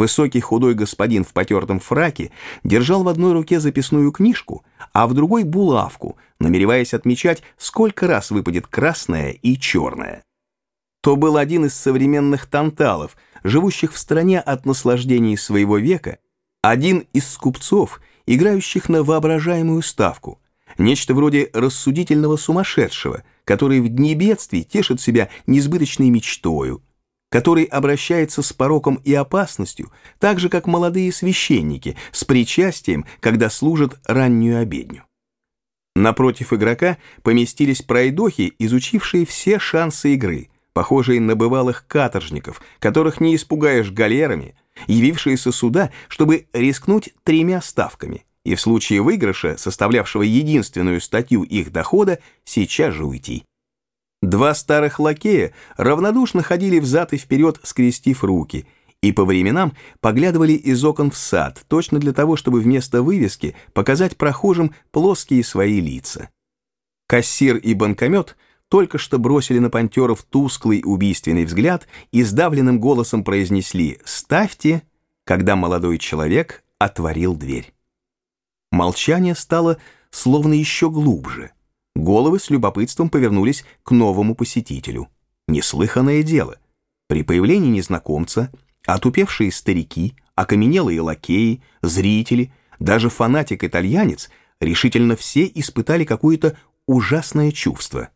Высокий худой господин в потертом фраке держал в одной руке записную книжку, а в другой — булавку, намереваясь отмечать, сколько раз выпадет красное и черное. То был один из современных танталов, живущих в стороне от наслаждений своего века, один из скупцов, играющих на воображаемую ставку, нечто вроде рассудительного сумасшедшего, который в дни бедствий тешит себя несбыточной мечтою, который обращается с пороком и опасностью, так же, как молодые священники, с причастием, когда служат раннюю обедню. Напротив игрока поместились пройдохи, изучившие все шансы игры, похожие на бывалых каторжников, которых не испугаешь галерами, явившиеся сюда, чтобы рискнуть тремя ставками, и в случае выигрыша, составлявшего единственную статью их дохода, сейчас же уйти. Два старых лакея равнодушно ходили взад и вперед, скрестив руки, и по временам поглядывали из окон в сад, точно для того, чтобы вместо вывески показать прохожим плоские свои лица. Кассир и банкомет только что бросили на пантеров тусклый убийственный взгляд и сдавленным голосом произнесли «Ставьте», когда молодой человек отворил дверь. Молчание стало словно еще глубже — Головы с любопытством повернулись к новому посетителю. Неслыханное дело. При появлении незнакомца отупевшие старики, окаменелые лакеи, зрители, даже фанатик-итальянец, решительно все испытали какое-то ужасное чувство.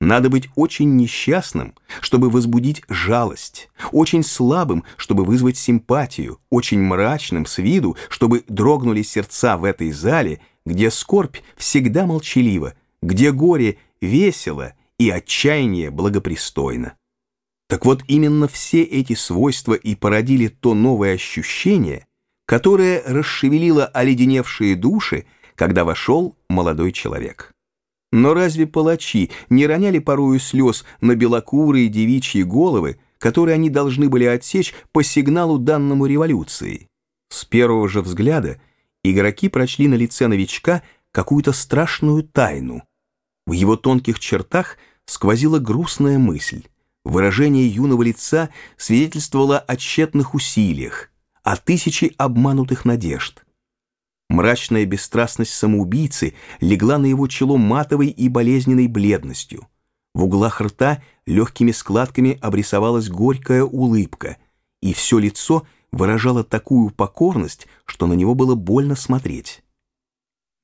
Надо быть очень несчастным, чтобы возбудить жалость, очень слабым, чтобы вызвать симпатию, очень мрачным с виду, чтобы дрогнули сердца в этой зале – где скорбь всегда молчалива, где горе весело и отчаяние благопристойно. Так вот именно все эти свойства и породили то новое ощущение, которое расшевелило оледеневшие души, когда вошел молодой человек. Но разве палачи не роняли порою слез на белокурые девичьи головы, которые они должны были отсечь по сигналу данному революции? С первого же взгляда – игроки прочли на лице новичка какую-то страшную тайну. В его тонких чертах сквозила грустная мысль. Выражение юного лица свидетельствовало о тщетных усилиях, о тысяче обманутых надежд. Мрачная бесстрастность самоубийцы легла на его чело матовой и болезненной бледностью. В углах рта легкими складками обрисовалась горькая улыбка, и все лицо выражало такую покорность, что на него было больно смотреть.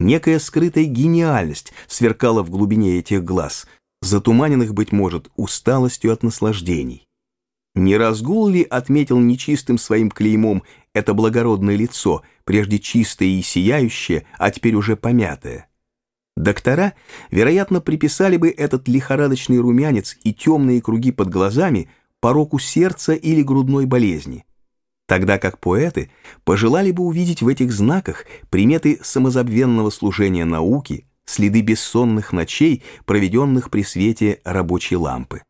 Некая скрытая гениальность сверкала в глубине этих глаз, затуманенных, быть может, усталостью от наслаждений. Не разгул ли отметил нечистым своим клеймом это благородное лицо, прежде чистое и сияющее, а теперь уже помятое? Доктора, вероятно, приписали бы этот лихорадочный румянец и темные круги под глазами пороку сердца или грудной болезни тогда как поэты пожелали бы увидеть в этих знаках приметы самозабвенного служения науки, следы бессонных ночей, проведенных при свете рабочей лампы.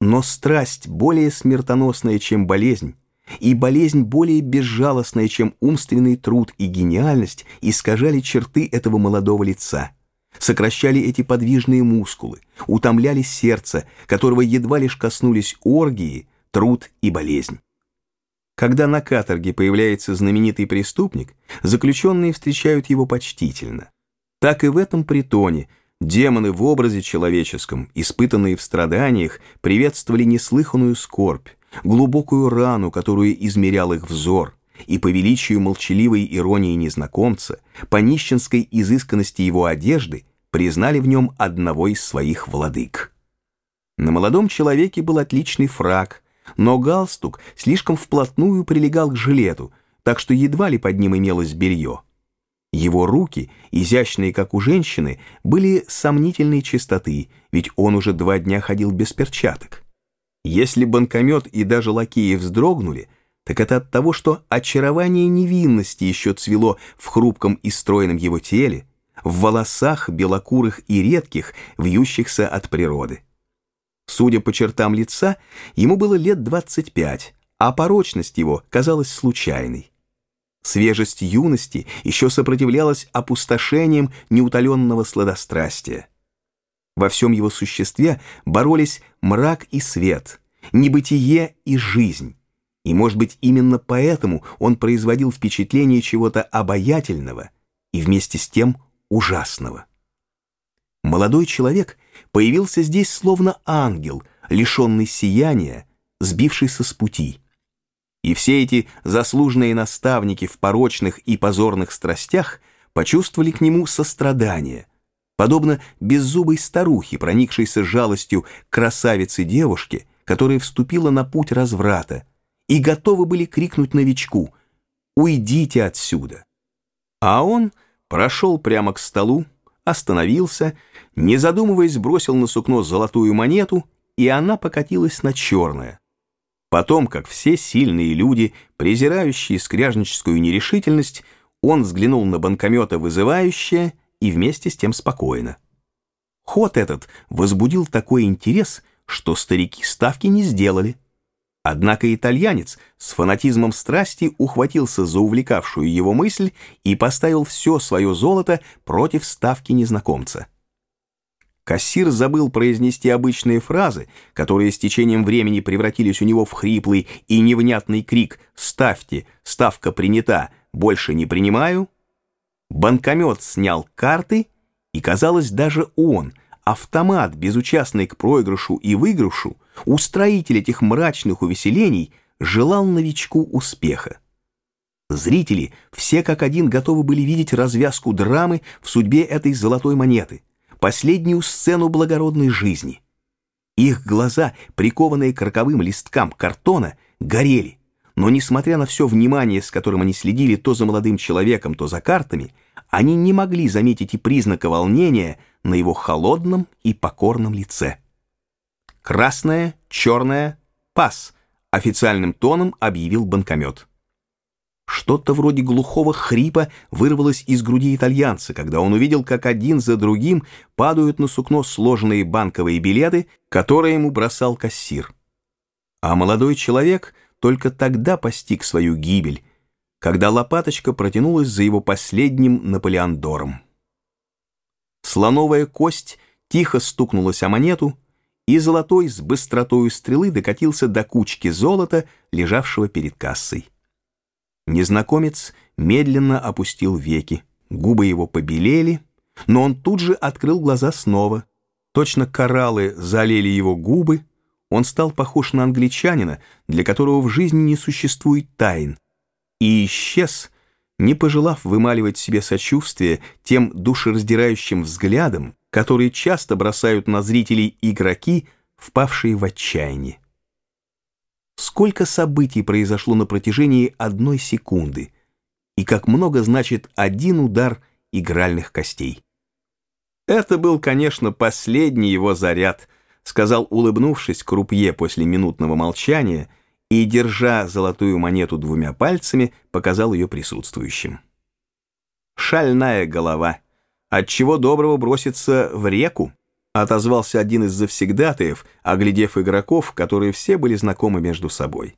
Но страсть более смертоносная, чем болезнь, и болезнь более безжалостная, чем умственный труд и гениальность, искажали черты этого молодого лица, сокращали эти подвижные мускулы, утомляли сердце, которого едва лишь коснулись оргии, труд и болезнь. Когда на каторге появляется знаменитый преступник, заключенные встречают его почтительно. Так и в этом притоне демоны в образе человеческом, испытанные в страданиях, приветствовали неслыханную скорбь, глубокую рану, которую измерял их взор, и по величию молчаливой иронии незнакомца, по нищенской изысканности его одежды, признали в нем одного из своих владык. На молодом человеке был отличный фраг – но галстук слишком вплотную прилегал к жилету, так что едва ли под ним имелось белье. Его руки, изящные как у женщины, были сомнительной чистоты, ведь он уже два дня ходил без перчаток. Если банкомет и даже лакеи вздрогнули, так это от того, что очарование невинности еще цвело в хрупком и стройном его теле, в волосах белокурых и редких, вьющихся от природы. Судя по чертам лица, ему было лет 25, а порочность его казалась случайной. Свежесть юности еще сопротивлялась опустошениям неутоленного сладострастия. Во всем его существе боролись мрак и свет, небытие и жизнь, И, может быть, именно поэтому он производил впечатление чего-то обаятельного и вместе с тем ужасного. Молодой человек появился здесь словно ангел, лишенный сияния, сбившийся с пути. И все эти заслуженные наставники в порочных и позорных страстях почувствовали к нему сострадание, подобно беззубой старухе, проникшейся жалостью красавицы-девушки, которая вступила на путь разврата, и готовы были крикнуть новичку «Уйдите отсюда!». А он прошел прямо к столу, остановился, не задумываясь, бросил на сукно золотую монету, и она покатилась на черное. Потом, как все сильные люди, презирающие скряжническую нерешительность, он взглянул на банкомета вызывающе и вместе с тем спокойно. Ход этот возбудил такой интерес, что старики ставки не сделали. Однако итальянец с фанатизмом страсти ухватился за увлекавшую его мысль и поставил все свое золото против ставки незнакомца. Кассир забыл произнести обычные фразы, которые с течением времени превратились у него в хриплый и невнятный крик «Ставьте! Ставка принята! Больше не принимаю!» Банкомет снял карты, и, казалось, даже он, автомат, безучастный к проигрышу и выигрышу, устроитель этих мрачных увеселений, желал новичку успеха. Зрители все как один готовы были видеть развязку драмы в судьбе этой золотой монеты — последнюю сцену благородной жизни. Их глаза, прикованные к роковым листкам картона, горели, но, несмотря на все внимание, с которым они следили то за молодым человеком, то за картами, они не могли заметить и признака волнения на его холодном и покорном лице. «Красное, черное, пас», — официальным тоном объявил банкомет. Что-то вроде глухого хрипа вырвалось из груди итальянца, когда он увидел, как один за другим падают на сукно сложенные банковые билеты, которые ему бросал кассир. А молодой человек только тогда постиг свою гибель, когда лопаточка протянулась за его последним Наполеондором. Слоновая кость тихо стукнулась о монету, и золотой с быстротой стрелы докатился до кучки золота, лежавшего перед кассой. Незнакомец медленно опустил веки, губы его побелели, но он тут же открыл глаза снова. Точно кораллы залили его губы, он стал похож на англичанина, для которого в жизни не существует тайн, и исчез, не пожелав вымаливать себе сочувствие тем душераздирающим взглядом, которые часто бросают на зрителей игроки, впавшие в отчаяние. Сколько событий произошло на протяжении одной секунды, и как много значит один удар игральных костей. Это был, конечно, последний его заряд, сказал, улыбнувшись крупье после минутного молчания, и, держа золотую монету двумя пальцами, показал ее присутствующим. Шальная голова. Отчего доброго бросится в реку? отозвался один из завсегдатаев, оглядев игроков, которые все были знакомы между собой.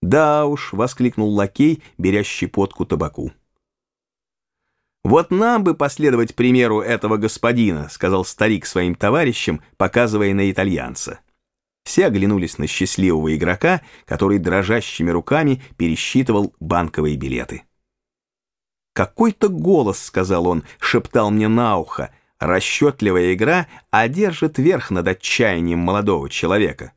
«Да уж», — воскликнул лакей, беря щепотку табаку. «Вот нам бы последовать примеру этого господина», — сказал старик своим товарищам, показывая на итальянца. Все оглянулись на счастливого игрока, который дрожащими руками пересчитывал банковые билеты. «Какой-то голос», — сказал он, — шептал мне на ухо, Расчетливая игра одержит верх над отчаянием молодого человека.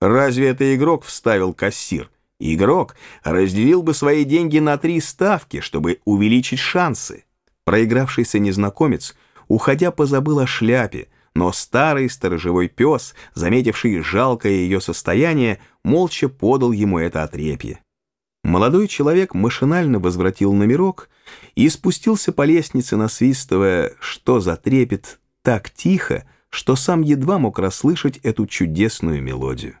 Разве это игрок вставил кассир? Игрок разделил бы свои деньги на три ставки, чтобы увеличить шансы. Проигравшийся незнакомец, уходя, позабыл о шляпе, но старый сторожевой пес, заметивший жалкое ее состояние, молча подал ему это отрепье. Молодой человек машинально возвратил номерок и спустился по лестнице, насвистывая «Что за трепет?» так тихо, что сам едва мог расслышать эту чудесную мелодию.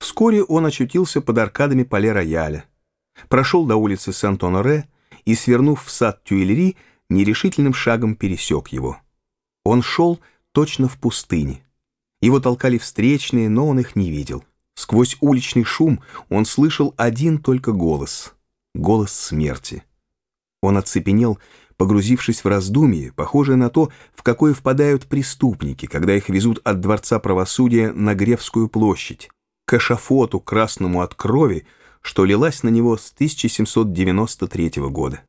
Вскоре он очутился под аркадами поле-рояля, прошел до улицы Сент-Оноре и, свернув в сад Тюильри, нерешительным шагом пересек его. Он шел точно в пустыне. Его толкали встречные, но он их не видел. Сквозь уличный шум он слышал один только голос — голос смерти. Он оцепенел, погрузившись в раздумье, похожее на то, в какое впадают преступники, когда их везут от Дворца правосудия на Гревскую площадь, к эшафоту красному от крови, что лилась на него с 1793 года.